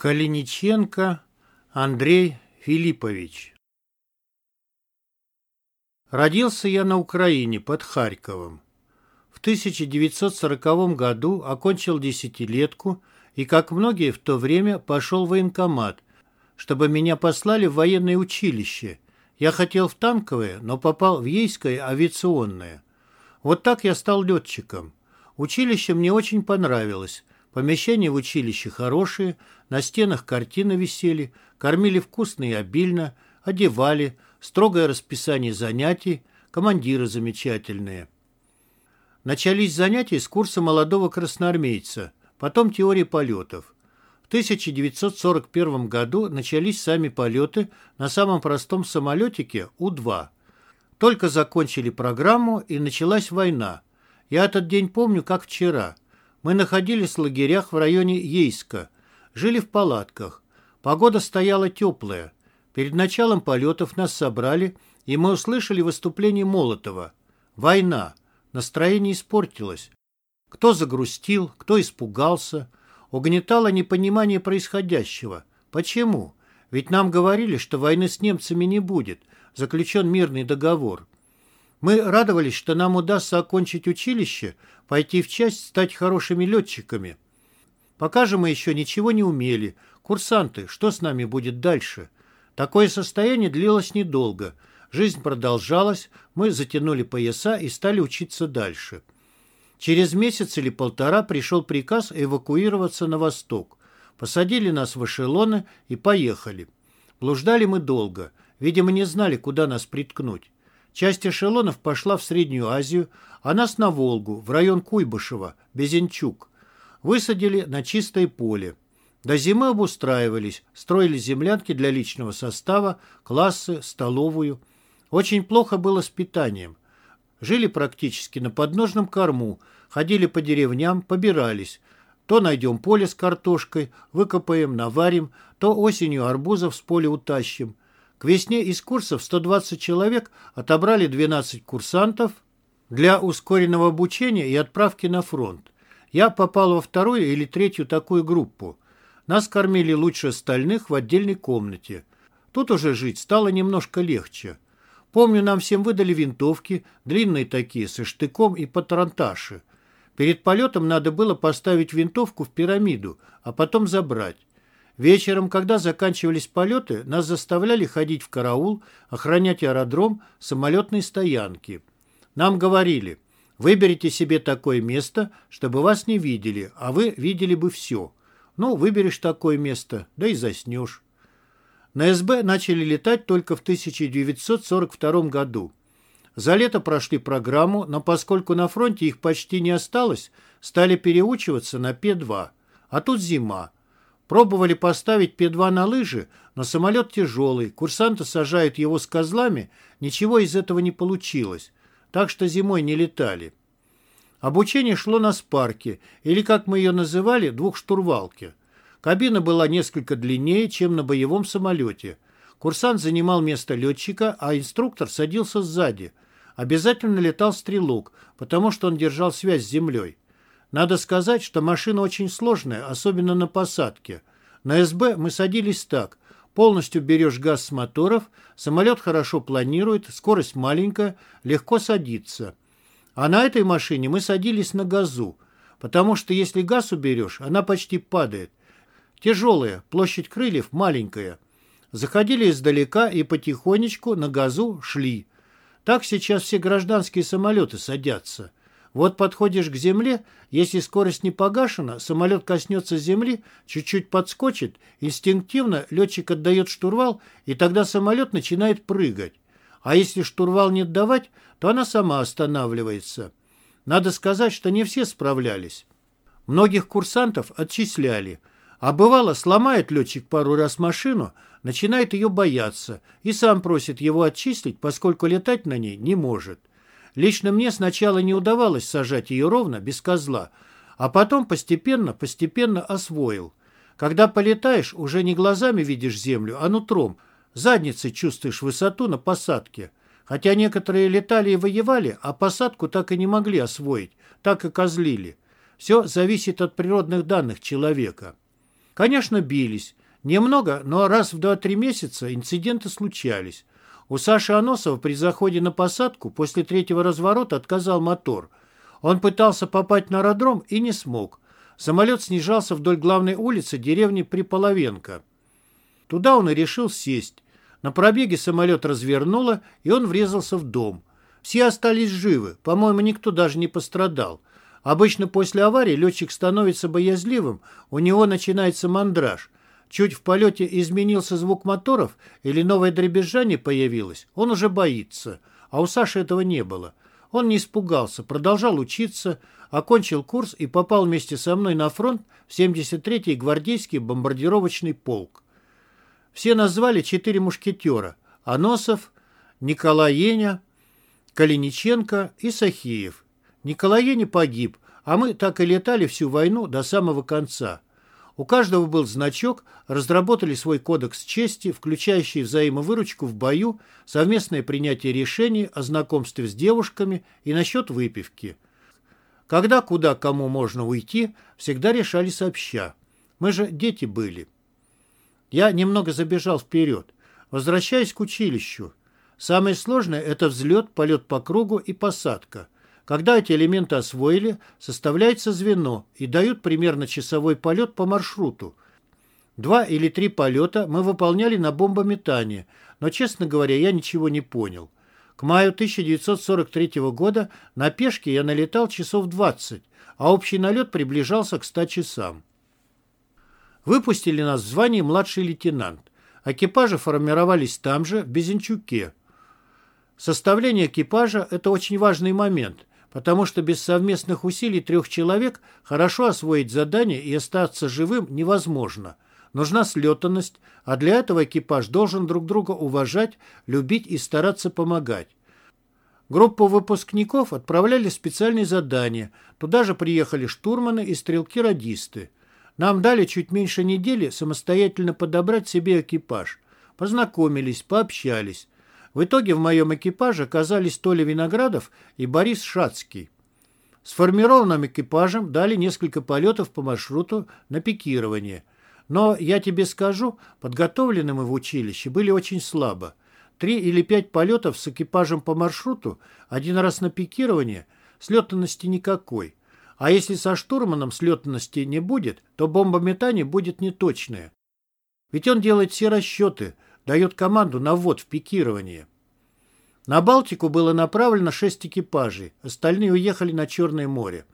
Калиниченко Андрей Филиппович Родился я на Украине, под Харьковом. В 1940 году окончил десятилетку и, как многие в то время, пошел в военкомат, чтобы меня послали в военное училище. Я хотел в танковое, но попал в Ейское авиационное. Вот так я стал летчиком. Училище мне очень понравилось. Помещения в училище хорошие, на стенах картины висели, кормили вкусно и обильно, одевали, строгое расписание занятий, командиры замечательные. Начались занятия с курса молодого красноармейца, потом теории полетов. В 1941 году начались сами полеты на самом простом самолетике У-2. Только закончили программу, и началась война. Я этот день помню, как вчера. Мы находились в лагерях в районе Ейска. Жили в палатках. Погода стояла теплая. Перед началом полетов нас собрали, и мы услышали выступление Молотова. Война. Настроение испортилось. Кто загрустил, кто испугался. Угнетало непонимание происходящего. Почему? Ведь нам говорили, что войны с немцами не будет. Заключен мирный договор. Мы радовались, что нам удастся окончить училище, пойти в часть, стать хорошими летчиками. Пока же мы еще ничего не умели. Курсанты, что с нами будет дальше? Такое состояние длилось недолго. Жизнь продолжалась, мы затянули пояса и стали учиться дальше. Через месяц или полтора пришел приказ эвакуироваться на восток. Посадили нас в эшелоны и поехали. Блуждали мы долго. Видимо, не знали, куда нас приткнуть. Часть эшелонов пошла в Среднюю Азию, а нас на Волгу, в район Куйбышева, Безенчук. Высадили на чистое поле. До зимы обустраивались, строили землянки для личного состава, классы, столовую. Очень плохо было с питанием. Жили практически на подножном корму, ходили по деревням, побирались. То найдем поле с картошкой, выкопаем, наварим, то осенью арбузов с поля утащим. К весне из курсов 120 человек отобрали 12 курсантов для ускоренного обучения и отправки на фронт. Я попал во вторую или третью такую группу. Нас кормили лучше остальных в отдельной комнате. Тут уже жить стало немножко легче. Помню, нам всем выдали винтовки, длинные такие, со штыком и патронташи. Перед полетом надо было поставить винтовку в пирамиду, а потом забрать. Вечером, когда заканчивались полеты, нас заставляли ходить в караул, охранять аэродром, самолетные стоянки. Нам говорили, выберите себе такое место, чтобы вас не видели, а вы видели бы все. Ну, выберешь такое место, да и заснешь. На СБ начали летать только в 1942 году. За лето прошли программу, но поскольку на фронте их почти не осталось, стали переучиваться на Пе-2. А тут зима. Пробовали поставить Пе-2 на лыжи, но самолет тяжелый, курсанты сажают его с козлами, ничего из этого не получилось, так что зимой не летали. Обучение шло на спарке, или, как мы ее называли, двухштурвалке. Кабина была несколько длиннее, чем на боевом самолете. Курсант занимал место летчика, а инструктор садился сзади. Обязательно летал стрелок, потому что он держал связь с землей. Надо сказать, что машина очень сложная, особенно на посадке. На СБ мы садились так. Полностью берешь газ с моторов, самолет хорошо планирует, скорость маленькая, легко садится. А на этой машине мы садились на газу, потому что если газ уберешь, она почти падает. Тяжелая, площадь крыльев маленькая. Заходили издалека и потихонечку на газу шли. Так сейчас все гражданские самолеты садятся. Вот подходишь к земле, если скорость не погашена, самолет коснется земли, чуть-чуть подскочит, инстинктивно летчик отдает штурвал, и тогда самолет начинает прыгать. А если штурвал не отдавать, то она сама останавливается. Надо сказать, что не все справлялись. Многих курсантов отчисляли. А бывало, сломает летчик пару раз машину, начинает ее бояться и сам просит его отчислить, поскольку летать на ней не может. Лично мне сначала не удавалось сажать ее ровно, без козла, а потом постепенно, постепенно освоил. Когда полетаешь, уже не глазами видишь землю, а нутром, задницей чувствуешь высоту на посадке. Хотя некоторые летали и воевали, а посадку так и не могли освоить, так и козлили. Все зависит от природных данных человека. Конечно, бились. Немного, но раз в 2-3 месяца инциденты случались. У Саши Аносова при заходе на посадку после третьего разворота отказал мотор. Он пытался попасть на аэродром и не смог. Самолет снижался вдоль главной улицы деревни Приполовенко. Туда он и решил сесть. На пробеге самолет развернуло, и он врезался в дом. Все остались живы, по-моему, никто даже не пострадал. Обычно после аварии летчик становится боязливым, у него начинается мандраж. Чуть в полете изменился звук моторов или новое дребезжание появилось, он уже боится. А у Саши этого не было. Он не испугался, продолжал учиться, окончил курс и попал вместе со мной на фронт в 73-й гвардейский бомбардировочный полк. Все назвали четыре мушкетера – Аносов, Николай Еня, Калиниченко и Сахиев. Николай Еня погиб, а мы так и летали всю войну до самого конца. У каждого был значок, разработали свой кодекс чести, включающий взаимовыручку в бою, совместное принятие решений о знакомстве с девушками и насчет выпивки. Когда, куда, кому можно уйти, всегда решали сообща. Мы же дети были. Я немного забежал вперед. Возвращаясь к училищу. Самое сложное – это взлет, полет по кругу и посадка. Когда эти элементы освоили, составляется звено и дают примерно часовой полет по маршруту. Два или три полета мы выполняли на бомбометании, но, честно говоря, я ничего не понял. К маю 1943 года на пешке я налетал часов 20, а общий налет приближался к 100 часам. Выпустили нас в звании младший лейтенант. Экипажи формировались там же, в Безенчуке. Составление экипажа – это очень важный момент, потому что без совместных усилий трех человек хорошо освоить задание и остаться живым невозможно. Нужна слетанность, а для этого экипаж должен друг друга уважать, любить и стараться помогать. Группу выпускников отправляли в специальные задания. Туда же приехали штурманы и стрелки-радисты. Нам дали чуть меньше недели самостоятельно подобрать себе экипаж. Познакомились, пообщались. В итоге в моем экипаже оказались Толя Виноградов и Борис Шацкий. Сформированным экипажем дали несколько полетов по маршруту на пикирование. Но, я тебе скажу, подготовлены мы в училище были очень слабо. Три или пять полетов с экипажем по маршруту, один раз на пикирование, слетанности никакой. А если со штурманом слетности не будет, то бомбометание будет неточное. Ведь он делает все расчеты, дает команду на ввод в пикирование. На Балтику было направлено шесть экипажей, остальные уехали на Черное море.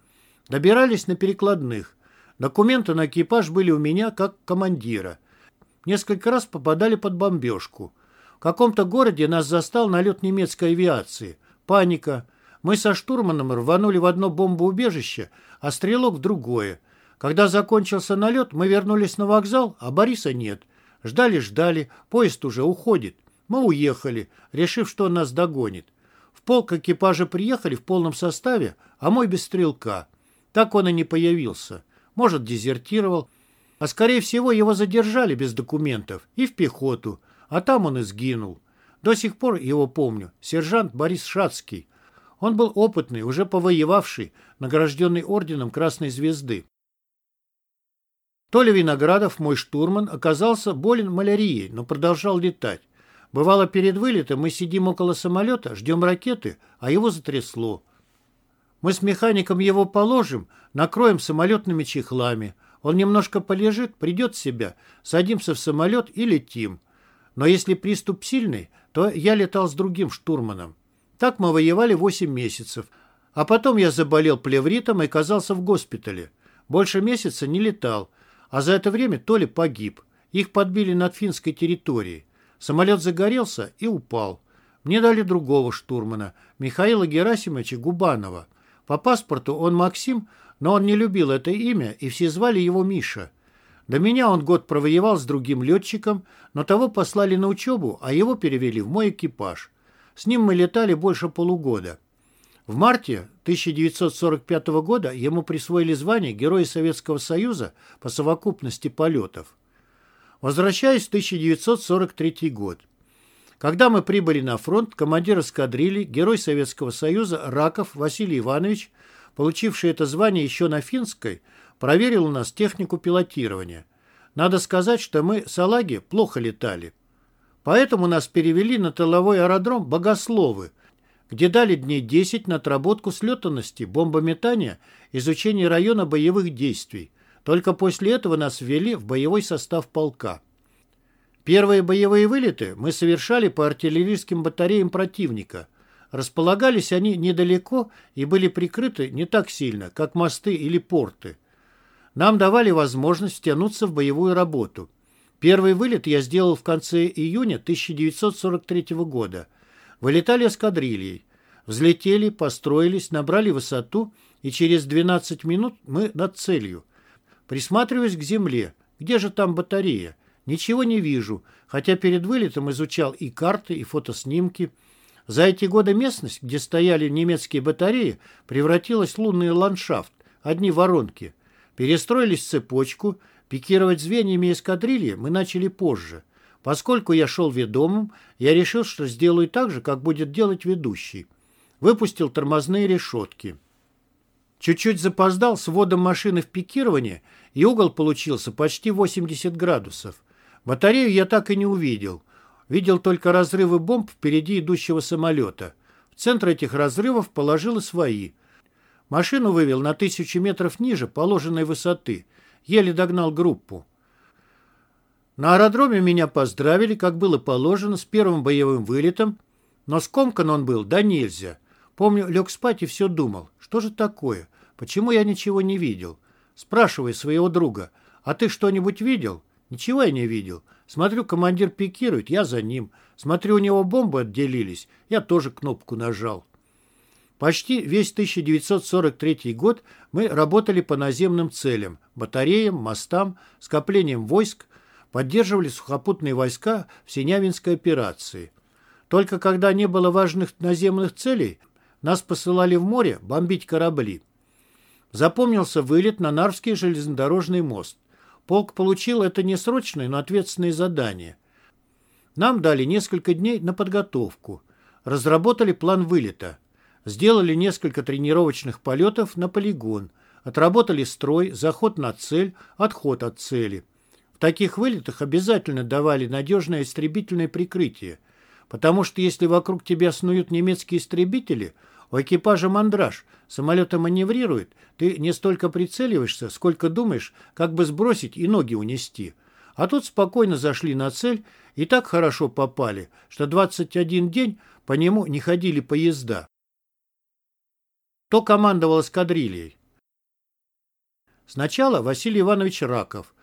Добирались на перекладных. Документы на экипаж были у меня как командира. Несколько раз попадали под бомбежку. В каком-то городе нас застал налет немецкой авиации. Паника. Мы со штурманом рванули в одно бомбоубежище, а стрелок в другое. Когда закончился налет, мы вернулись на вокзал, а Бориса нет. Ждали-ждали, поезд уже уходит. Мы уехали, решив, что он нас догонит. В полк экипажа приехали в полном составе, а мой без стрелка. Так он и не появился. Может, дезертировал. А скорее всего, его задержали без документов и в пехоту. А там он и сгинул. До сих пор его помню. Сержант Борис Шацкий. Он был опытный, уже повоевавший, награжденный орденом Красной Звезды. Толя Виноградов, мой штурман, оказался болен малярией, но продолжал летать. Бывало, перед вылетом мы сидим около самолета, ждем ракеты, а его затрясло. Мы с механиком его положим, накроем самолетными чехлами. Он немножко полежит, придет в себя, садимся в самолет и летим. Но если приступ сильный, то я летал с другим штурманом. Так мы воевали 8 месяцев. А потом я заболел плевритом и оказался в госпитале. Больше месяца не летал. А за это время Толя погиб. Их подбили над финской территорией. Самолет загорелся и упал. Мне дали другого штурмана, Михаила Герасимовича Губанова. По паспорту он Максим, но он не любил это имя, и все звали его Миша. До меня он год провоевал с другим летчиком, но того послали на учебу, а его перевели в мой экипаж. С ним мы летали больше полугода. В марте 1945 года ему присвоили звание Героя Советского Союза по совокупности полетов. Возвращаясь в 1943 год. Когда мы прибыли на фронт, командир эскадрильи, герой Советского Союза Раков Василий Иванович, получивший это звание еще на финской, проверил у нас технику пилотирования. Надо сказать, что мы с Алаги плохо летали. Поэтому нас перевели на тыловой аэродром Богословы, где дали дней 10 на отработку слетанности, бомбометания, изучение района боевых действий. Только после этого нас ввели в боевой состав полка. Первые боевые вылеты мы совершали по артиллерийским батареям противника. Располагались они недалеко и были прикрыты не так сильно, как мосты или порты. Нам давали возможность втянуться в боевую работу. Первый вылет я сделал в конце июня 1943 года. Вылетали эскадрильей. Взлетели, построились, набрали высоту, и через 12 минут мы над целью. Присматриваюсь к земле. Где же там батарея? Ничего не вижу, хотя перед вылетом изучал и карты, и фотоснимки. За эти годы местность, где стояли немецкие батареи, превратилась в лунный ландшафт, одни воронки. Перестроились в цепочку, пикировать звеньями эскадрильи мы начали позже. Поскольку я шел ведомым, я решил, что сделаю так же, как будет делать ведущий. Выпустил тормозные решетки. Чуть-чуть запоздал с вводом машины в пикирование, и угол получился почти 80 градусов. Батарею я так и не увидел. Видел только разрывы бомб впереди идущего самолета. В центр этих разрывов положил свои. Машину вывел на тысячу метров ниже положенной высоты. Еле догнал группу. На аэродроме меня поздравили, как было положено, с первым боевым вылетом, но скомкан он был, да нельзя. Помню, лег спать и все думал, что же такое, почему я ничего не видел. Спрашивай своего друга, а ты что-нибудь видел? Ничего я не видел. Смотрю, командир пикирует, я за ним. Смотрю, у него бомбы отделились, я тоже кнопку нажал. Почти весь 1943 год мы работали по наземным целям, батареям, мостам, скоплением войск, поддерживали сухопутные войска в Синявинской операции. Только когда не было важных наземных целей, нас посылали в море бомбить корабли. Запомнился вылет на Нарвский железнодорожный мост. Полк получил это не срочное, но ответственное задание. Нам дали несколько дней на подготовку. Разработали план вылета. Сделали несколько тренировочных полетов на полигон. Отработали строй, заход на цель, отход от цели. В таких вылетах обязательно давали надежное истребительное прикрытие, потому что если вокруг тебя снуют немецкие истребители – у экипажа мандраж. Самолеты маневрируют. Ты не столько прицеливаешься, сколько думаешь, как бы сбросить и ноги унести. А тут спокойно зашли на цель и так хорошо попали, что 21 день по нему не ходили поезда. Кто командовал эскадрильей? Сначала Василий Иванович Раков,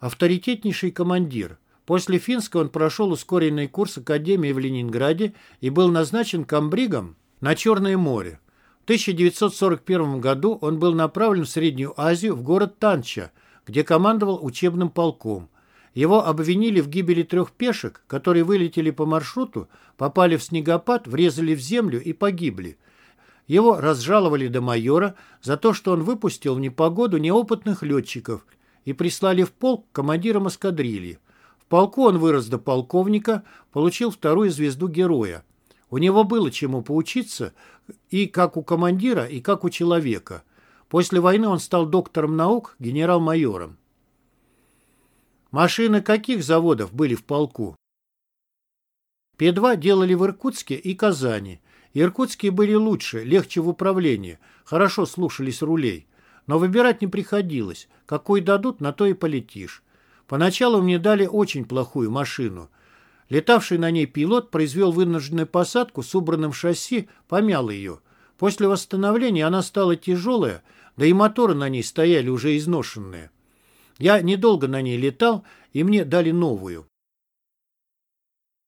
авторитетнейший командир. После финского он прошел ускоренный курс Академии в Ленинграде и был назначен комбригом на Черное море. В 1941 году он был направлен в Среднюю Азию, в город Танча, где командовал учебным полком. Его обвинили в гибели трех пешек, которые вылетели по маршруту, попали в снегопад, врезали в землю и погибли. Его разжаловали до майора за то, что он выпустил в непогоду неопытных летчиков и прислали в полк командиром эскадрильи. В полку он вырос до полковника, получил вторую звезду героя. У него было чему поучиться и как у командира, и как у человека. После войны он стал доктором наук, генерал-майором. Машины каких заводов были в полку? П-2 делали в Иркутске и Казани. Иркутские были лучше, легче в управлении, хорошо слушались рулей. Но выбирать не приходилось. Какой дадут, на то и полетишь. Поначалу мне дали очень плохую машину – Летавший на ней пилот произвел вынужденную посадку с убранным шасси, помял ее. После восстановления она стала тяжелая, да и моторы на ней стояли уже изношенные. Я недолго на ней летал, и мне дали новую.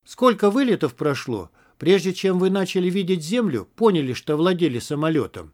Сколько вылетов прошло, прежде чем вы начали видеть Землю, поняли, что владели самолетом?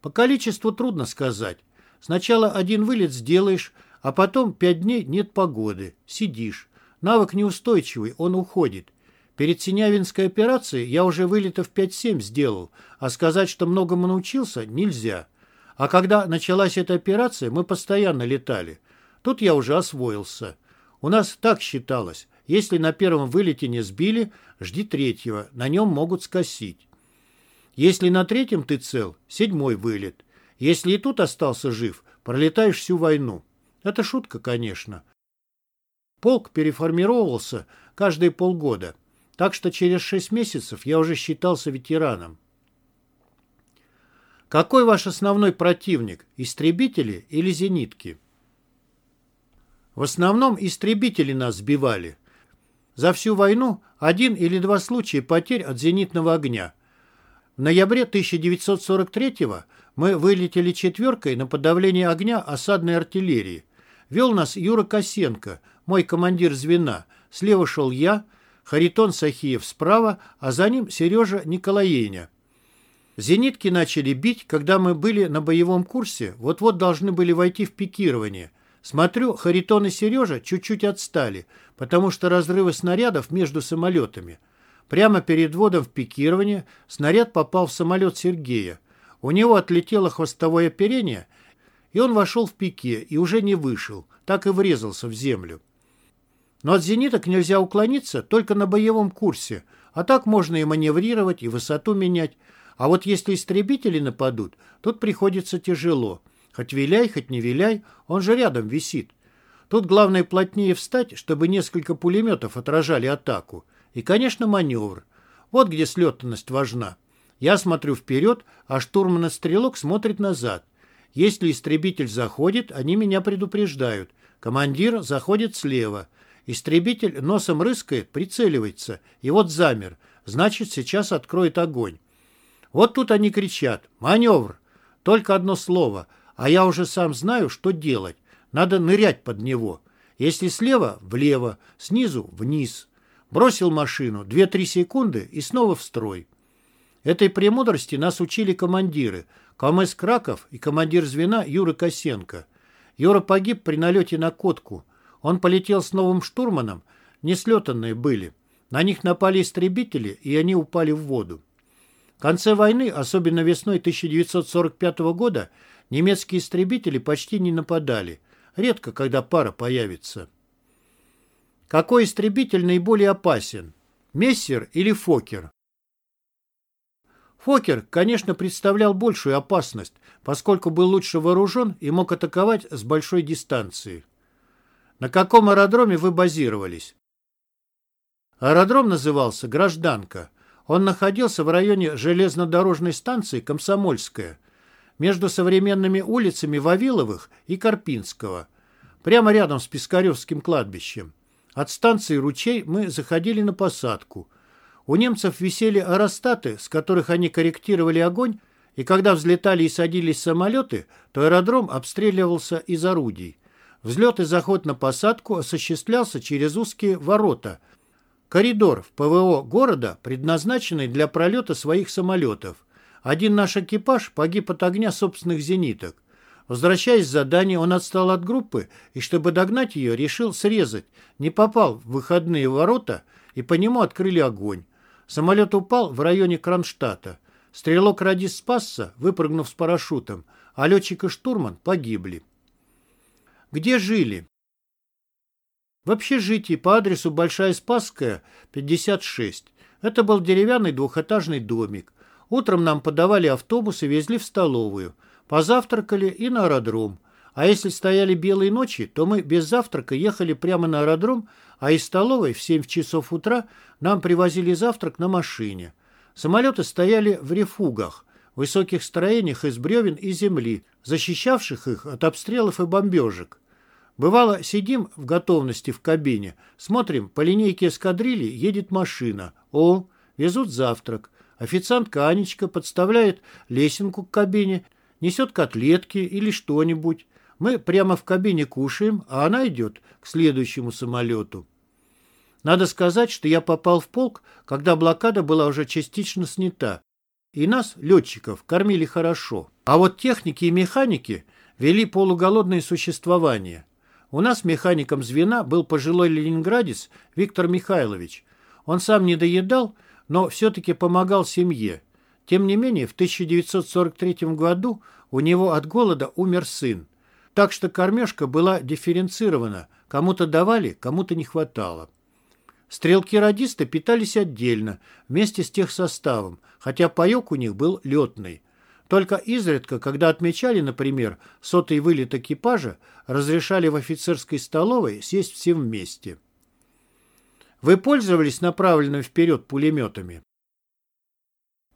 По количеству трудно сказать. Сначала один вылет сделаешь, а потом пять дней нет погоды, сидишь. Навык неустойчивый, он уходит. Перед Синявинской операцией я уже вылетов 5-7 сделал, а сказать, что многому научился, нельзя. А когда началась эта операция, мы постоянно летали. Тут я уже освоился. У нас так считалось. Если на первом вылете не сбили, жди третьего, на нем могут скосить. Если на третьем ты цел, седьмой вылет. Если и тут остался жив, пролетаешь всю войну. Это шутка, конечно. Полк переформировался каждые полгода, так что через шесть месяцев я уже считался ветераном. Какой ваш основной противник, истребители или зенитки? В основном истребители нас сбивали. За всю войну один или два случая потерь от зенитного огня. В ноябре 1943-го мы вылетели четверкой на подавление огня осадной артиллерии. Вел нас Юра Косенко, мой командир звена. Слева шел я, Харитон Сахиев справа, а за ним Сережа Николаеня. Зенитки начали бить, когда мы были на боевом курсе, вот-вот должны были войти в пикирование. Смотрю, Харитон и Сережа чуть-чуть отстали, потому что разрывы снарядов между самолетами. Прямо перед вводом в пикирование снаряд попал в самолет Сергея. У него отлетело хвостовое оперение, и он вошел в пике и уже не вышел, так и врезался в землю. Но от зениток нельзя уклониться только на боевом курсе, а так можно и маневрировать, и высоту менять. А вот если истребители нападут, тут приходится тяжело. Хоть виляй, хоть не виляй, он же рядом висит. Тут главное плотнее встать, чтобы несколько пулеметов отражали атаку. И, конечно, маневр. Вот где слетанность важна. Я смотрю вперед, а штурман и стрелок смотрит назад. Если истребитель заходит, они меня предупреждают. Командир заходит слева. Истребитель носом рыскает, прицеливается. И вот замер. Значит, сейчас откроет огонь. Вот тут они кричат «Маневр!» Только одно слово, а я уже сам знаю, что делать. Надо нырять под него. Если слева – влево, снизу – вниз. Бросил машину, 2-3 секунды и снова в строй. Этой премудрости нас учили командиры, КМС Краков и командир звена Юра Косенко. Юра погиб при налете на Котку. Он полетел с новым штурманом, неслетанные были. На них напали истребители, и они упали в воду. В конце войны, особенно весной 1945 года, немецкие истребители почти не нападали. Редко, когда пара появится. Какой истребитель наиболее опасен? Мессер или Фокер? Фокер, конечно, представлял большую опасность, поскольку был лучше вооружен и мог атаковать с большой дистанции. На каком аэродроме вы базировались? Аэродром назывался «Гражданка». Он находился в районе железнодорожной станции «Комсомольская», между современными улицами Вавиловых и Карпинского, прямо рядом с Пискаревским кладбищем. От станции «Ручей» мы заходили на посадку – у немцев висели аэростаты, с которых они корректировали огонь, и когда взлетали и садились самолеты, то аэродром обстреливался из орудий. Взлет и заход на посадку осуществлялся через узкие ворота. Коридор в ПВО города, предназначенный для пролета своих самолетов. Один наш экипаж погиб от огня собственных зениток. Возвращаясь с задания, он отстал от группы и, чтобы догнать ее, решил срезать. Не попал в выходные ворота, и по нему открыли огонь. Самолет упал в районе Кронштадта. Стрелок-радист спасся, выпрыгнув с парашютом, а летчик и штурман погибли. Где жили? В общежитии по адресу Большая Спасская, 56. Это был деревянный двухэтажный домик. Утром нам подавали автобус и везли в столовую. Позавтракали и на аэродром. А если стояли белые ночи, то мы без завтрака ехали прямо на аэродром, а из столовой в 7 часов утра нам привозили завтрак на машине. Самолеты стояли в рефугах, высоких строениях из бревен и земли, защищавших их от обстрелов и бомбежек. Бывало, сидим в готовности в кабине, смотрим, по линейке эскадрильи едет машина. О, везут завтрак. Официантка Анечка подставляет лесенку к кабине, несет котлетки или что-нибудь. Мы прямо в кабине кушаем, а она идет к следующему самолету. Надо сказать, что я попал в полк, когда блокада была уже частично снята, и нас, летчиков, кормили хорошо. А вот техники и механики вели полуголодное существование. У нас механиком звена был пожилой ленинградец Виктор Михайлович. Он сам не доедал, но все-таки помогал семье. Тем не менее, в 1943 году у него от голода умер сын. Так что кормежка была дифференцирована. Кому-то давали, кому-то не хватало. Стрелки-радисты питались отдельно, вместе с техсоставом, хотя паек у них был летный. Только изредка, когда отмечали, например, сотый вылет экипажа, разрешали в офицерской столовой сесть всем вместе. Вы пользовались направленными вперед пулеметами?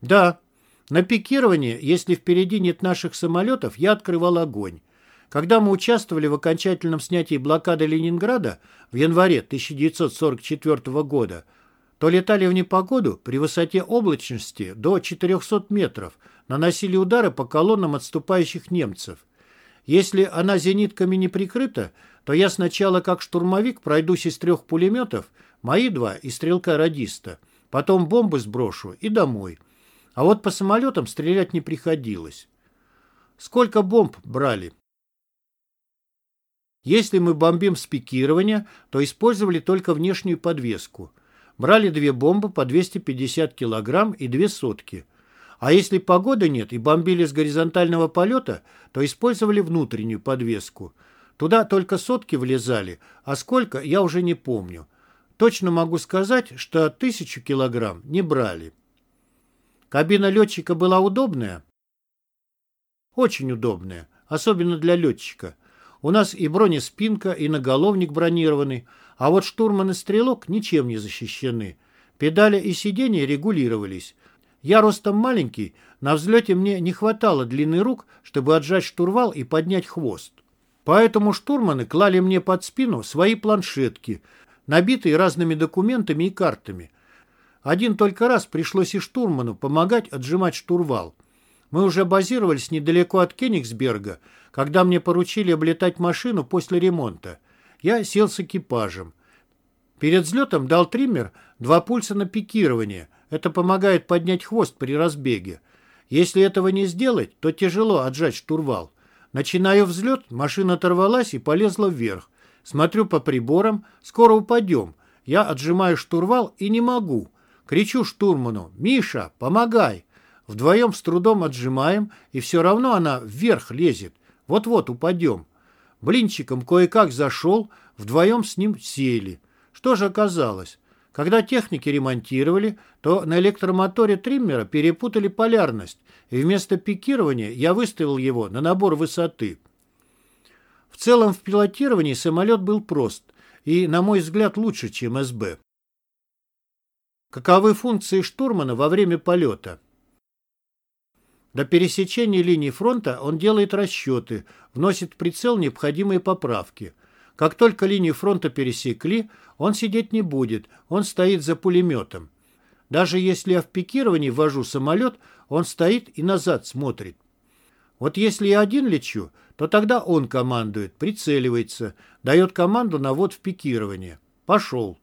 Да. На пикирование, если впереди нет наших самолетов, я открывал огонь. Когда мы участвовали в окончательном снятии блокады Ленинграда в январе 1944 года, то летали в непогоду при высоте облачности до 400 метров, наносили удары по колоннам отступающих немцев. Если она зенитками не прикрыта, то я сначала как штурмовик пройдусь из трех пулеметов, мои два и стрелка-радиста, потом бомбы сброшу и домой. А вот по самолетам стрелять не приходилось. Сколько бомб брали? Если мы бомбим с пикирования, то использовали только внешнюю подвеску. Брали две бомбы по 250 килограмм и две сотки. А если погоды нет и бомбили с горизонтального полета, то использовали внутреннюю подвеску. Туда только сотки влезали, а сколько, я уже не помню. Точно могу сказать, что тысячу килограмм не брали. Кабина летчика была удобная? Очень удобная, особенно для летчика. У нас и бронеспинка, и наголовник бронированный, а вот штурман и стрелок ничем не защищены. Педали и сиденья регулировались. Я ростом маленький, на взлете мне не хватало длины рук, чтобы отжать штурвал и поднять хвост. Поэтому штурманы клали мне под спину свои планшетки, набитые разными документами и картами. Один только раз пришлось и штурману помогать отжимать штурвал. Мы уже базировались недалеко от Кенигсберга, когда мне поручили облетать машину после ремонта. Я сел с экипажем. Перед взлетом дал триммер два пульса на пикирование. Это помогает поднять хвост при разбеге. Если этого не сделать, то тяжело отжать штурвал. Начинаю взлет, машина оторвалась и полезла вверх. Смотрю по приборам, скоро упадем. Я отжимаю штурвал и не могу. Кричу штурману «Миша, помогай!» Вдвоем с трудом отжимаем, и все равно она вверх лезет. Вот-вот упадем. Блинчиком кое-как зашел, вдвоем с ним сели. Что же оказалось? Когда техники ремонтировали, то на электромоторе триммера перепутали полярность, и вместо пикирования я выставил его на набор высоты. В целом в пилотировании самолет был прост и, на мой взгляд, лучше, чем СБ. Каковы функции штурмана во время полета? До пересечения линии фронта он делает расчеты, вносит в прицел необходимые поправки. Как только линию фронта пересекли, он сидеть не будет, он стоит за пулеметом. Даже если я в пикировании вожу самолет, он стоит и назад смотрит. Вот если я один лечу, то тогда он командует, прицеливается, дает команду на ввод в пикирование. Пошел.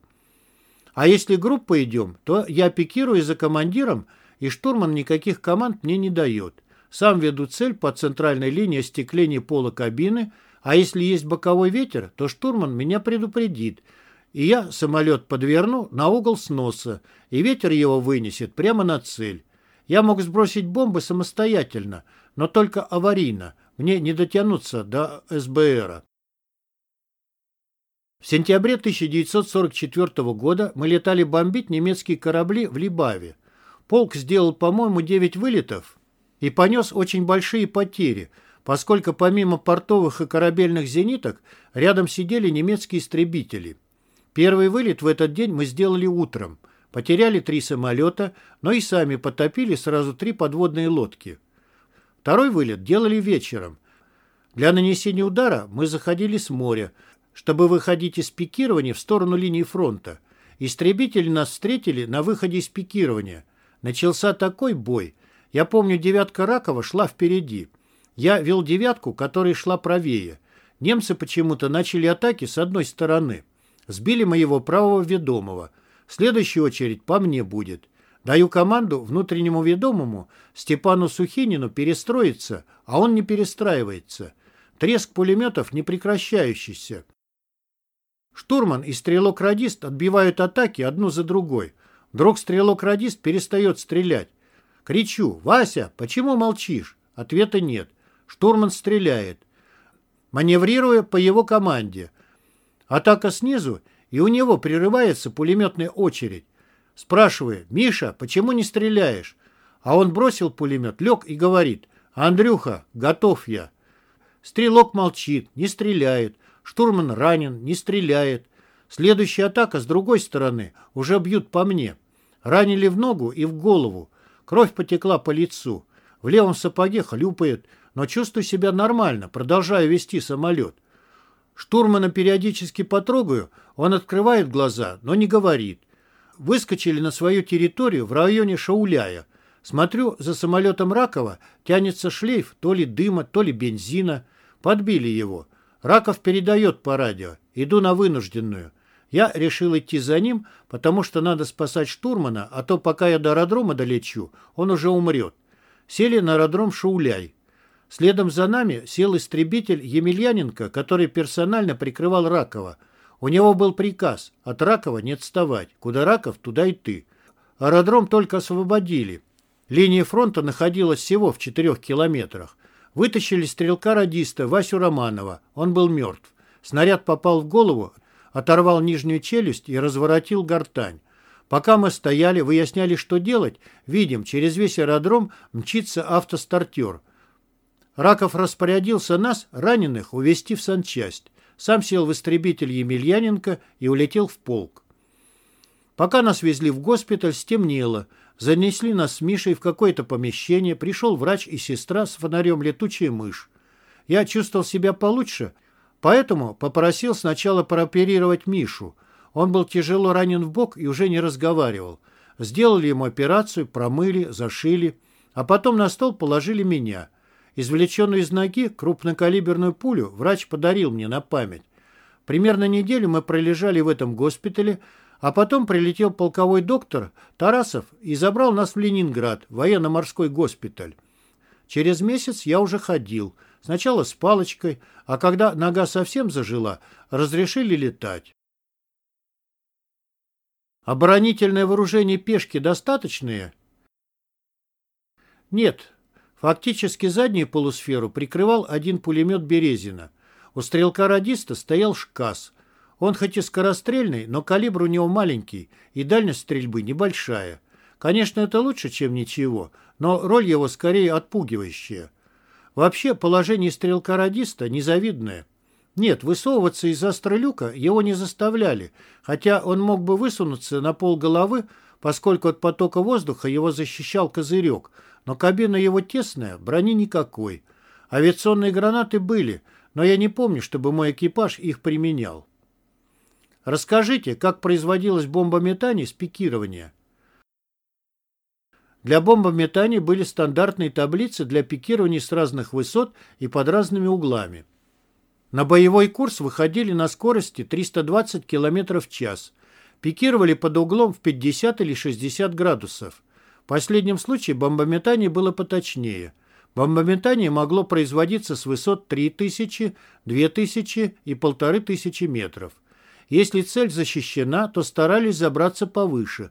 А если группа идем, то я пикирую за командиром, и штурман никаких команд мне не дает. Сам веду цель по центральной линии остекления пола кабины, а если есть боковой ветер, то штурман меня предупредит, и я самолет подверну на угол сноса, и ветер его вынесет прямо на цель. Я мог сбросить бомбы самостоятельно, но только аварийно, мне не дотянуться до СБРа. В сентябре 1944 года мы летали бомбить немецкие корабли в Либаве. Полк сделал, по-моему, 9 вылетов и понес очень большие потери, поскольку помимо портовых и корабельных зениток рядом сидели немецкие истребители. Первый вылет в этот день мы сделали утром. Потеряли три самолета, но и сами потопили сразу три подводные лодки. Второй вылет делали вечером. Для нанесения удара мы заходили с моря, чтобы выходить из пикирования в сторону линии фронта. Истребители нас встретили на выходе из пикирования – Начался такой бой. Я помню, девятка Ракова шла впереди. Я вел девятку, которая шла правее. Немцы почему-то начали атаки с одной стороны. Сбили моего правого ведомого. Следующая очередь по мне будет. Даю команду внутреннему ведомому Степану Сухинину перестроиться, а он не перестраивается. Треск пулеметов не прекращающийся. Штурман и стрелок-радист отбивают атаки одну за другой. Вдруг стрелок-радист перестает стрелять. Кричу, «Вася, почему молчишь?» Ответа нет. Штурман стреляет. Маневрируя по его команде. Атака снизу, и у него прерывается пулеметная очередь. Спрашиваю, «Миша, почему не стреляешь?» А он бросил пулемет, лег и говорит, «Андрюха, готов я». Стрелок молчит, не стреляет. Штурман ранен, не стреляет. Следующая атака с другой стороны. Уже бьют по мне. Ранили в ногу и в голову. Кровь потекла по лицу. В левом сапоге хлюпает, но чувствую себя нормально, продолжаю вести самолет. Штурмана периодически потрогаю, он открывает глаза, но не говорит. Выскочили на свою территорию в районе Шауляя. Смотрю, за самолетом Ракова тянется шлейф то ли дыма, то ли бензина. Подбили его. Раков передает по радио. Иду на вынужденную. Я решил идти за ним, потому что надо спасать штурмана, а то пока я до аэродрома долечу, он уже умрет. Сели на аэродром Шауляй. Следом за нами сел истребитель Емельяненко, который персонально прикрывал Ракова. У него был приказ от Ракова не отставать. Куда Раков, туда и ты. Аэродром только освободили. Линия фронта находилась всего в четырех километрах. Вытащили стрелка-радиста Васю Романова. Он был мертв. Снаряд попал в голову, оторвал нижнюю челюсть и разворотил гортань. Пока мы стояли, выясняли, что делать, видим, через весь аэродром мчится автостартер. Раков распорядился нас, раненых, увезти в санчасть. Сам сел в истребитель Емельяненко и улетел в полк. Пока нас везли в госпиталь, стемнело. Занесли нас с Мишей в какое-то помещение, пришел врач и сестра с фонарем летучая мышь. Я чувствовал себя получше, поэтому попросил сначала прооперировать Мишу. Он был тяжело ранен в бок и уже не разговаривал. Сделали ему операцию, промыли, зашили, а потом на стол положили меня. Извлеченную из ноги крупнокалиберную пулю врач подарил мне на память. Примерно неделю мы пролежали в этом госпитале, а потом прилетел полковой доктор Тарасов и забрал нас в Ленинград, военно-морской госпиталь. Через месяц я уже ходил. Сначала с палочкой, а когда нога совсем зажила, разрешили летать. Оборонительное вооружение пешки достаточное? Нет. Фактически заднюю полусферу прикрывал один пулемет Березина. У стрелка-радиста стоял ШКАС – он хоть и скорострельный, но калибр у него маленький, и дальность стрельбы небольшая. Конечно, это лучше, чем ничего, но роль его скорее отпугивающая. Вообще, положение стрелка-радиста незавидное. Нет, высовываться из астролюка его не заставляли, хотя он мог бы высунуться на пол головы, поскольку от потока воздуха его защищал козырек, но кабина его тесная, брони никакой. Авиационные гранаты были, но я не помню, чтобы мой экипаж их применял. Расскажите, как производилось бомбометание с пикирования? Для бомбометания были стандартные таблицы для пикирования с разных высот и под разными углами. На боевой курс выходили на скорости 320 км в час. Пикировали под углом в 50 или 60 градусов. В последнем случае бомбометание было поточнее. Бомбометание могло производиться с высот 3000, 2000 и 1500 метров. Если цель защищена, то старались забраться повыше.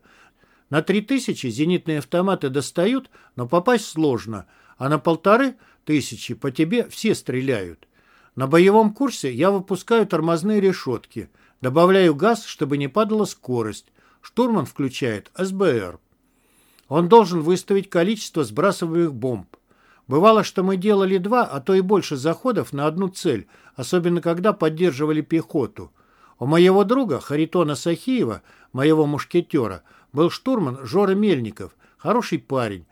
На 3000 зенитные автоматы достают, но попасть сложно, а на полторы тысячи по тебе все стреляют. На боевом курсе я выпускаю тормозные решетки, добавляю газ, чтобы не падала скорость. Штурман включает СБР. Он должен выставить количество сбрасываемых бомб. Бывало, что мы делали два, а то и больше заходов на одну цель, особенно когда поддерживали пехоту. У моего друга Харитона Сахиева, моего мушкетера, был штурман Жора Мельников, хороший парень.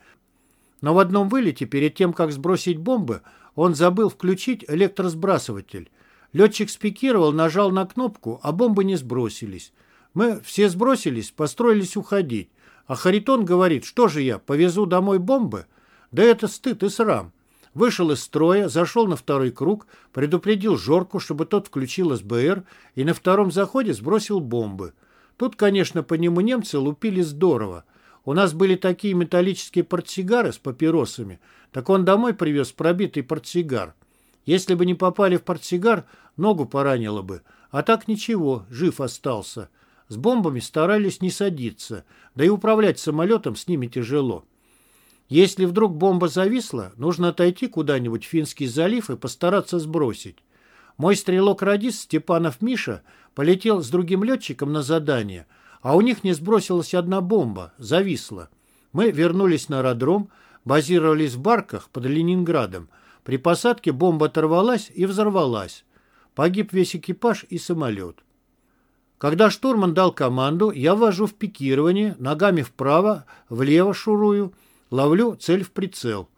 Но в одном вылете, перед тем, как сбросить бомбы, он забыл включить электросбрасыватель. Летчик спикировал, нажал на кнопку, а бомбы не сбросились. Мы все сбросились, построились уходить. А Харитон говорит, что же я, повезу домой бомбы? Да это стыд и срам. Вышел из строя, зашел на второй круг, предупредил Жорку, чтобы тот включил СБР, и на втором заходе сбросил бомбы. Тут, конечно, по нему немцы лупили здорово. У нас были такие металлические портсигары с папиросами, так он домой привез пробитый портсигар. Если бы не попали в портсигар, ногу поранило бы. А так ничего, жив остался. С бомбами старались не садиться, да и управлять самолетом с ними тяжело. Если вдруг бомба зависла, нужно отойти куда-нибудь в Финский залив и постараться сбросить. Мой стрелок-радист Степанов Миша полетел с другим летчиком на задание, а у них не сбросилась одна бомба, зависла. Мы вернулись на аэродром, базировались в барках под Ленинградом. При посадке бомба оторвалась и взорвалась. Погиб весь экипаж и самолет. Когда штурман дал команду, я ввожу в пикирование, ногами вправо, влево шурую, ловлю цель в прицел.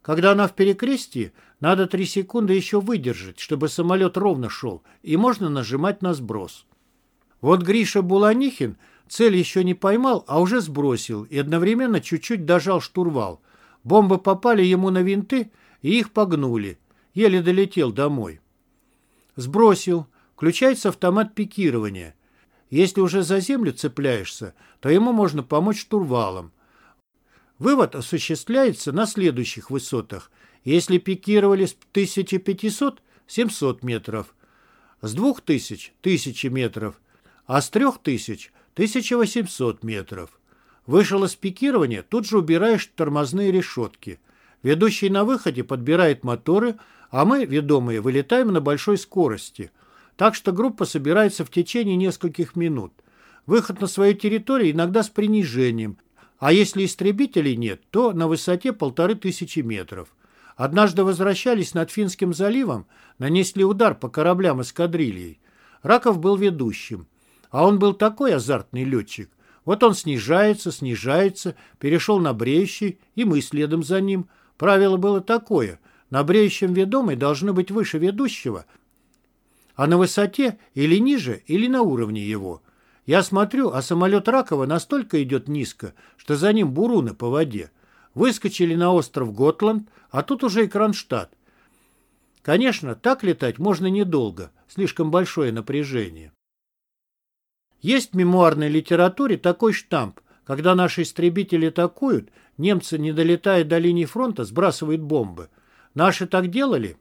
Когда она в перекрестии, надо три секунды еще выдержать, чтобы самолет ровно шел, и можно нажимать на сброс. Вот Гриша Буланихин цель еще не поймал, а уже сбросил и одновременно чуть-чуть дожал штурвал. Бомбы попали ему на винты, и их погнули. Еле долетел домой. Сбросил. Включается автомат пикирования. Если уже за землю цепляешься, то ему можно помочь штурвалом. Вывод осуществляется на следующих высотах. Если пикировали с 1500 – 700 метров, с 2000 – 1000 метров, а с 3000 – 1800 метров. Вышел из пикирования, тут же убираешь тормозные решетки. Ведущий на выходе подбирает моторы, а мы, ведомые, вылетаем на большой скорости. Так что группа собирается в течение нескольких минут. Выход на свою территорию иногда с принижением, а если истребителей нет, то на высоте полторы тысячи метров. Однажды возвращались над Финским заливом, нанесли удар по кораблям эскадрильей. Раков был ведущим. А он был такой азартный летчик. Вот он снижается, снижается, перешел на бреющий, и мы следом за ним. Правило было такое. На бреющем ведомый должны быть выше ведущего, а на высоте или ниже, или на уровне его. Я смотрю, а самолет Ракова настолько идет низко, что за ним буруны по воде. Выскочили на остров Готланд, а тут уже и Кронштадт. Конечно, так летать можно недолго, слишком большое напряжение. Есть в мемуарной литературе такой штамп, когда наши истребители атакуют, немцы, не долетая до линии фронта, сбрасывают бомбы. Наши так делали?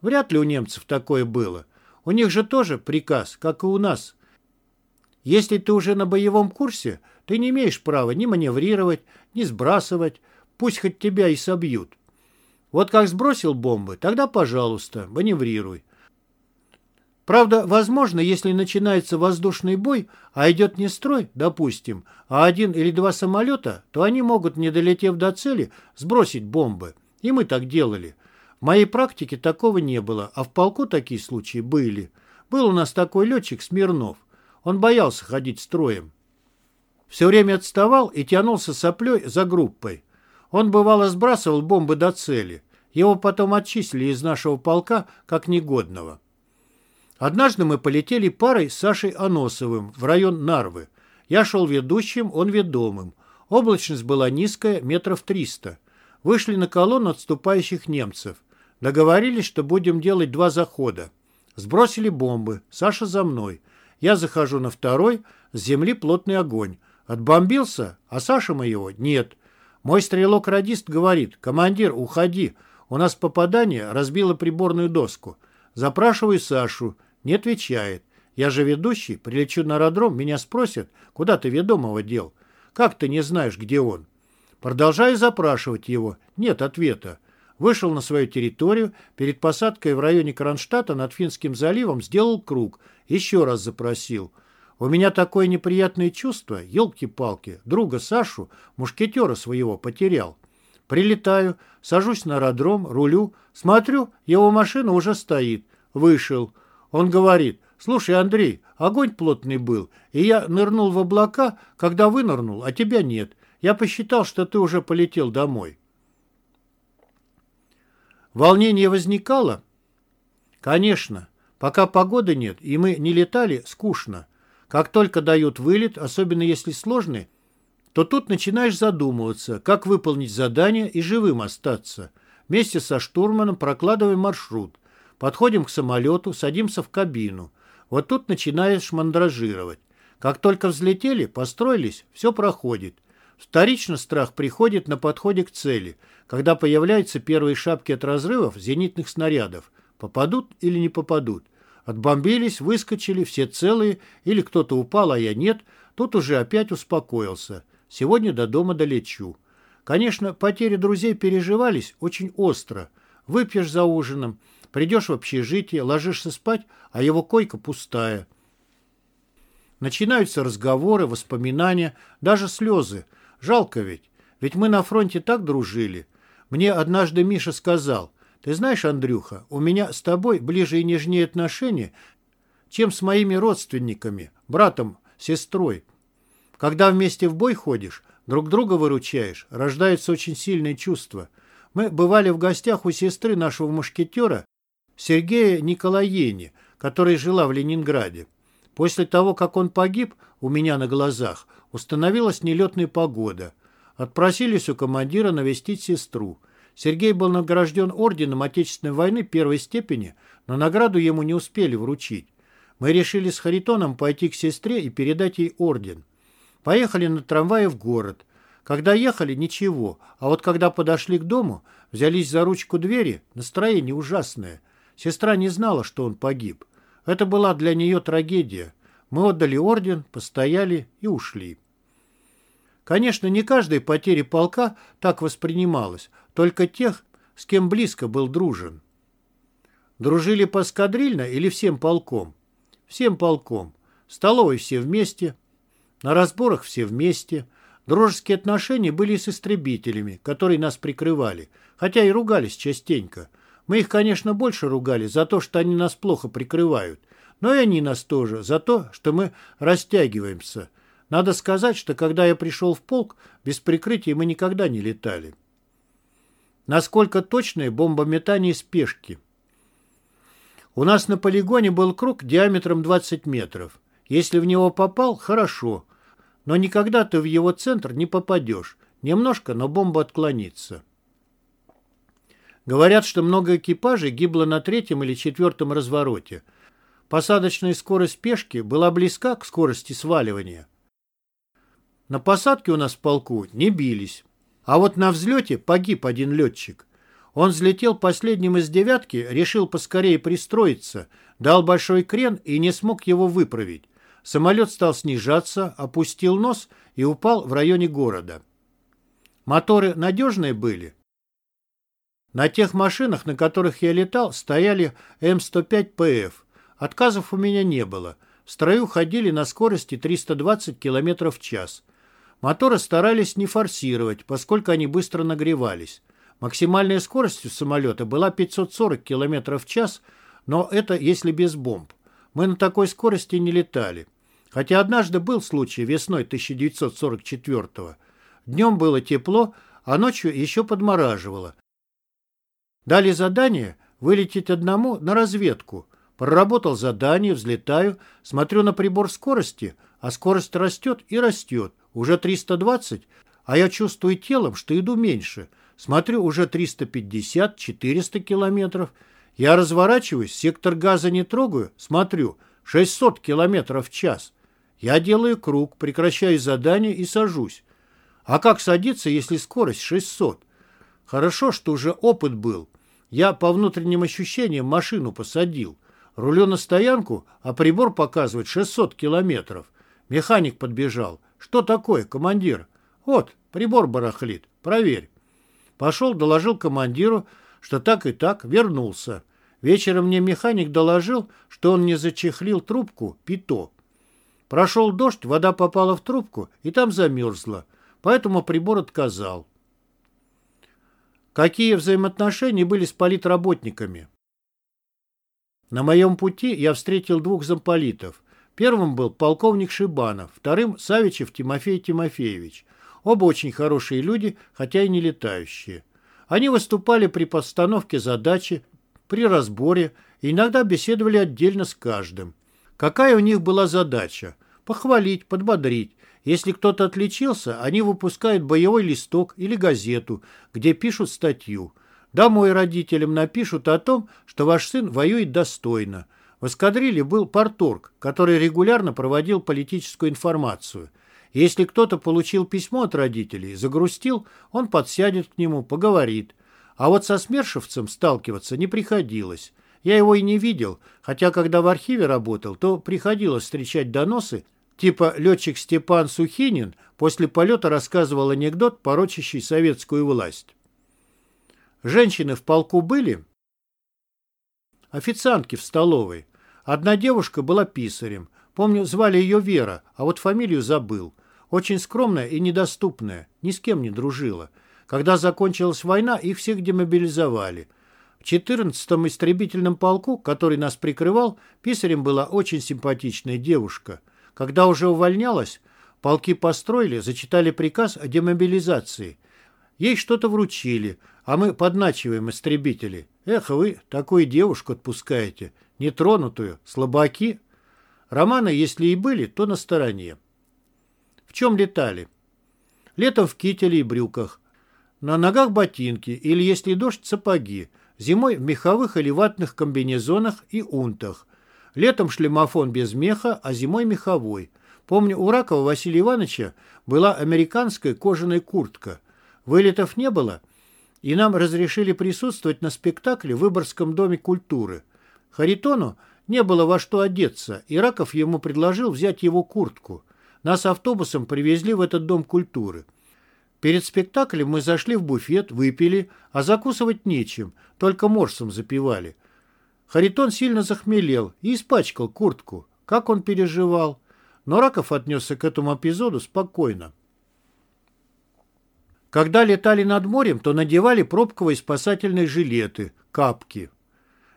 Вряд ли у немцев такое было. У них же тоже приказ, как и у нас. Если ты уже на боевом курсе, ты не имеешь права ни маневрировать, ни сбрасывать, пусть хоть тебя и собьют. Вот как сбросил бомбы, тогда, пожалуйста, маневрируй. Правда, возможно, если начинается воздушный бой, а идет не строй, допустим, а один или два самолета, то они могут, не долетев до цели, сбросить бомбы. И мы так делали. В моей практике такого не было, а в полку такие случаи были. Был у нас такой летчик Смирнов. Он боялся ходить строем. Все время отставал и тянулся соплей за группой. Он, бывало, сбрасывал бомбы до цели. Его потом отчислили из нашего полка как негодного. Однажды мы полетели парой с Сашей Аносовым в район Нарвы. Я шел ведущим, он ведомым. Облачность была низкая, метров триста. Вышли на колонну отступающих немцев. Договорились, что будем делать два захода. Сбросили бомбы. Саша за мной. Я захожу на второй. С земли плотный огонь. Отбомбился, а Саша моего нет. Мой стрелок-радист говорит, «Командир, уходи. У нас попадание разбило приборную доску». Запрашиваю Сашу. Не отвечает. Я же ведущий. Прилечу на аэродром, меня спросят, куда ты ведомого дел? Как ты не знаешь, где он? Продолжаю запрашивать его. Нет ответа. Вышел на свою территорию, перед посадкой в районе Кронштадта над Финским заливом сделал круг, еще раз запросил. У меня такое неприятное чувство, елки-палки, друга Сашу, мушкетера своего, потерял. Прилетаю, сажусь на аэродром, рулю, смотрю, его машина уже стоит. Вышел. Он говорит, слушай, Андрей, огонь плотный был, и я нырнул в облака, когда вынырнул, а тебя нет. Я посчитал, что ты уже полетел домой. Волнение возникало? Конечно. Пока погоды нет, и мы не летали, скучно. Как только дают вылет, особенно если сложный, то тут начинаешь задумываться, как выполнить задание и живым остаться. Вместе со штурманом прокладываем маршрут. Подходим к самолету, садимся в кабину. Вот тут начинаешь мандражировать. Как только взлетели, построились, все проходит. Вторично страх приходит на подходе к цели, когда появляются первые шапки от разрывов зенитных снарядов. Попадут или не попадут. Отбомбились, выскочили, все целые, или кто-то упал, а я нет. Тут уже опять успокоился. Сегодня до дома долечу. Конечно, потери друзей переживались очень остро. Выпьешь за ужином, придешь в общежитие, ложишься спать, а его койка пустая. Начинаются разговоры, воспоминания, даже слезы. Жалко ведь. Ведь мы на фронте так дружили. Мне однажды Миша сказал, «Ты знаешь, Андрюха, у меня с тобой ближе и нежнее отношения, чем с моими родственниками, братом, сестрой. Когда вместе в бой ходишь, друг друга выручаешь, рождаются очень сильные чувства. Мы бывали в гостях у сестры нашего мушкетера Сергея Николаени, которая жила в Ленинграде. После того, как он погиб у меня на глазах, установилась нелетная погода. Отпросились у командира навестить сестру. Сергей был награжден орденом Отечественной войны первой степени, но награду ему не успели вручить. Мы решили с Харитоном пойти к сестре и передать ей орден. Поехали на трамвае в город. Когда ехали, ничего, а вот когда подошли к дому, взялись за ручку двери, настроение ужасное. Сестра не знала, что он погиб. Это была для нее трагедия. Мы отдали орден, постояли и ушли. Конечно, не каждая потеря полка так воспринималась, только тех, с кем близко был дружен. Дружили по эскадрильно или всем полком? Всем полком. В столовой все вместе, на разборах все вместе. Дружеские отношения были с истребителями, которые нас прикрывали, хотя и ругались частенько. Мы их, конечно, больше ругали за то, что они нас плохо прикрывают, но и они нас тоже за то, что мы растягиваемся. Надо сказать, что когда я пришел в полк, без прикрытия мы никогда не летали. Насколько точное бомбометание спешки? У нас на полигоне был круг диаметром 20 метров. Если в него попал, хорошо, но никогда ты в его центр не попадешь. Немножко, но бомба отклонится. Говорят, что много экипажей гибло на третьем или четвертом развороте. Посадочная скорость пешки была близка к скорости сваливания. На посадке у нас в полку не бились. А вот на взлете погиб один летчик. Он взлетел последним из девятки, решил поскорее пристроиться, дал большой крен и не смог его выправить. Самолет стал снижаться, опустил нос и упал в районе города. Моторы надежные были. На тех машинах, на которых я летал, стояли М105ПФ. Отказов у меня не было. В строю ходили на скорости 320 км в час. Моторы старались не форсировать, поскольку они быстро нагревались. Максимальная скорость у самолета была 540 км в час, но это если без бомб. Мы на такой скорости не летали. Хотя однажды был случай весной 1944-го. Днем было тепло, а ночью еще подмораживало. Дали задание вылететь одному на разведку. Проработал задание, взлетаю, смотрю на прибор скорости, а скорость растет и растет. Уже 320, а я чувствую телом, что иду меньше. Смотрю, уже 350-400 километров. Я разворачиваюсь, сектор газа не трогаю, смотрю, 600 километров в час. Я делаю круг, прекращаю задание и сажусь. А как садиться, если скорость 600? Хорошо, что уже опыт был. Я по внутренним ощущениям машину посадил. Рулю на стоянку, а прибор показывает 600 километров. Механик подбежал. Что такое, командир? Вот, прибор барахлит. Проверь. Пошел, доложил командиру, что так и так, вернулся. Вечером мне механик доложил, что он не зачехлил трубку ПИТО. Прошел дождь, вода попала в трубку и там замерзла, поэтому прибор отказал. Какие взаимоотношения были с политработниками? На моем пути я встретил двух замполитов. Первым был полковник Шибанов, вторым – Савичев Тимофей Тимофеевич. Оба очень хорошие люди, хотя и не летающие. Они выступали при постановке задачи, при разборе и иногда беседовали отдельно с каждым. Какая у них была задача? Похвалить, подбодрить. Если кто-то отличился, они выпускают боевой листок или газету, где пишут статью. Домой родителям напишут о том, что ваш сын воюет достойно. В эскадриле был порторг, который регулярно проводил политическую информацию. Если кто-то получил письмо от родителей, загрустил, он подсядет к нему, поговорит. А вот со смершевцем сталкиваться не приходилось. Я его и не видел, хотя когда в архиве работал, то приходилось встречать доносы, типа летчик Степан Сухинин после полета рассказывал анекдот, порочащий советскую власть. Женщины в полку были? Официантки в столовой. Одна девушка была писарем. Помню, звали ее Вера, а вот фамилию забыл. Очень скромная и недоступная, ни с кем не дружила. Когда закончилась война, их всех демобилизовали. В 14-м истребительном полку, который нас прикрывал, писарем была очень симпатичная девушка. Когда уже увольнялась, полки построили, зачитали приказ о демобилизации. Ей что-то вручили, а мы подначиваем истребители. Эх, вы такую девушку отпускаете, нетронутую, слабаки. Романы, если и были, то на стороне. В чем летали? Летом в кителе и брюках. На ногах ботинки или, если дождь, сапоги. Зимой в меховых или ватных комбинезонах и унтах. Летом шлемофон без меха, а зимой меховой. Помню, у Ракова Василия Ивановича была американская кожаная куртка. Вылетов не было, и нам разрешили присутствовать на спектакле в Выборгском доме культуры. Харитону не было во что одеться, и Раков ему предложил взять его куртку. Нас автобусом привезли в этот дом культуры. Перед спектаклем мы зашли в буфет, выпили, а закусывать нечем, только морсом запивали. Харитон сильно захмелел и испачкал куртку. Как он переживал. Но Раков отнесся к этому эпизоду спокойно. Когда летали над морем, то надевали пробковые спасательные жилеты, капки.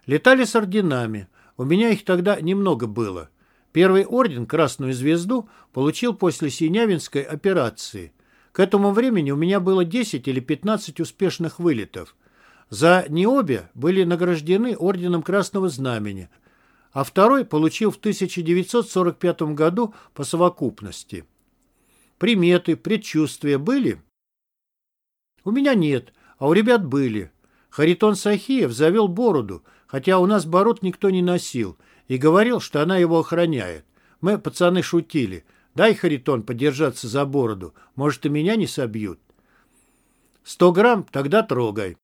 Летали с орденами. У меня их тогда немного было. Первый орден, Красную Звезду, получил после Синявинской операции. К этому времени у меня было 10 или 15 успешных вылетов. За необе были награждены орденом Красного Знамени, а второй получил в 1945 году по совокупности. Приметы, предчувствия были? У меня нет, а у ребят были. Харитон Сахиев завел бороду, хотя у нас бород никто не носил – и говорил, что она его охраняет. Мы, пацаны, шутили. Дай, Харитон, подержаться за бороду. Может, и меня не собьют. Сто грамм, тогда трогай.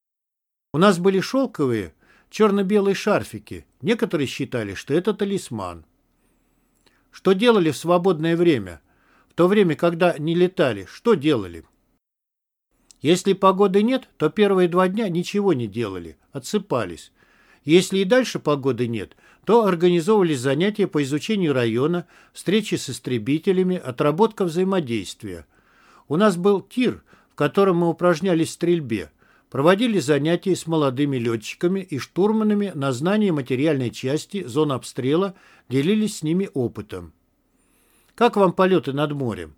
У нас были шелковые, черно-белые шарфики. Некоторые считали, что это талисман. Что делали в свободное время? В то время, когда не летали, что делали? Если погоды нет, то первые два дня ничего не делали, отсыпались. Если и дальше погоды нет, то организовывались занятия по изучению района, встречи с истребителями, отработка взаимодействия. У нас был тир, в котором мы упражнялись в стрельбе, проводили занятия с молодыми летчиками и штурманами на знание материальной части, зон обстрела, делились с ними опытом. Как вам полеты над морем?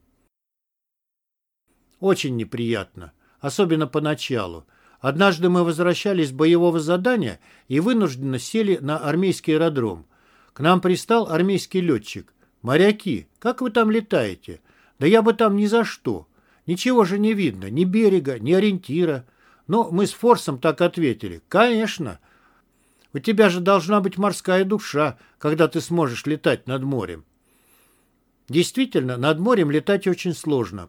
Очень неприятно, особенно поначалу. Однажды мы возвращались с боевого задания и вынужденно сели на армейский аэродром. К нам пристал армейский летчик. «Моряки, как вы там летаете?» «Да я бы там ни за что. Ничего же не видно, ни берега, ни ориентира». Но мы с Форсом так ответили. «Конечно. У тебя же должна быть морская душа, когда ты сможешь летать над морем». Действительно, над морем летать очень сложно,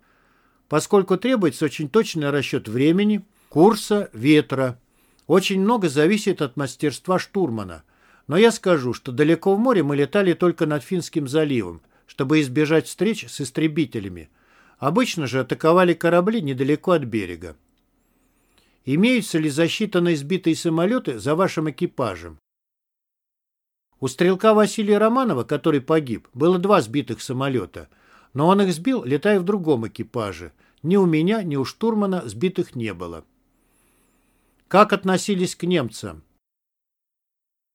поскольку требуется очень точный расчет времени, курса ветра. Очень много зависит от мастерства штурмана. Но я скажу, что далеко в море мы летали только над Финским заливом, чтобы избежать встреч с истребителями. Обычно же атаковали корабли недалеко от берега. Имеются ли защита на избитые самолеты за вашим экипажем? У стрелка Василия Романова, который погиб, было два сбитых самолета, но он их сбил, летая в другом экипаже. Ни у меня, ни у штурмана сбитых не было. Как относились к немцам?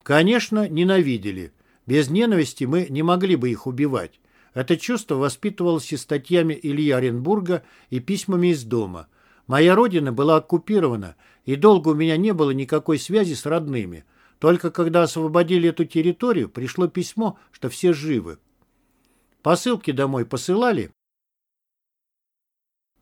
Конечно, ненавидели. Без ненависти мы не могли бы их убивать. Это чувство воспитывалось и статьями Ильи Оренбурга и письмами из дома. Моя родина была оккупирована, и долго у меня не было никакой связи с родными. Только когда освободили эту территорию, пришло письмо, что все живы. Посылки домой посылали?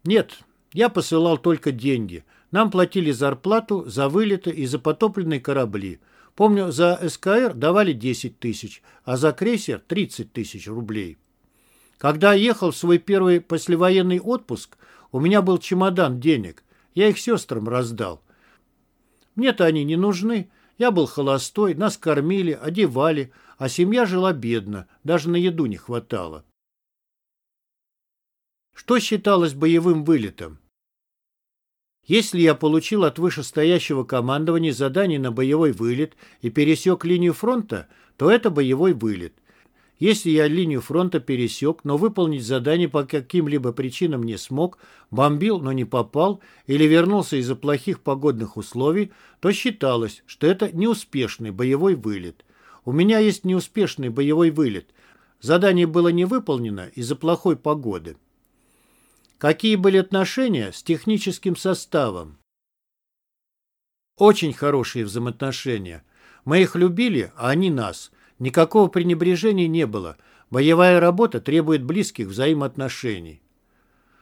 Нет, я посылал только деньги – нам платили зарплату за вылеты и за потопленные корабли. Помню, за СКР давали 10 тысяч, а за крейсер 30 тысяч рублей. Когда ехал в свой первый послевоенный отпуск, у меня был чемодан денег. Я их сестрам раздал. Мне-то они не нужны. Я был холостой, нас кормили, одевали, а семья жила бедно, даже на еду не хватало. Что считалось боевым вылетом? Если я получил от вышестоящего командования задание на боевой вылет и пересек линию фронта, то это боевой вылет. Если я линию фронта пересек, но выполнить задание по каким-либо причинам не смог, бомбил, но не попал, или вернулся из-за плохих погодных условий, то считалось, что это неуспешный боевой вылет. У меня есть неуспешный боевой вылет. Задание было не выполнено из-за плохой погоды. Какие были отношения с техническим составом? Очень хорошие взаимоотношения. Мы их любили, а они нас. Никакого пренебрежения не было. Боевая работа требует близких взаимоотношений.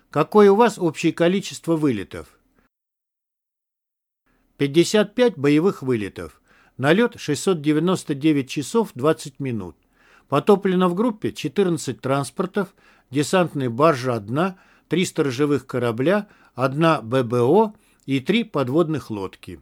Какое у вас общее количество вылетов? 55 боевых вылетов. Налет 699 часов 20 минут. Потоплено в группе 14 транспортов, десантная баржа одна, три сторожевых корабля, одна ББО и три подводных лодки.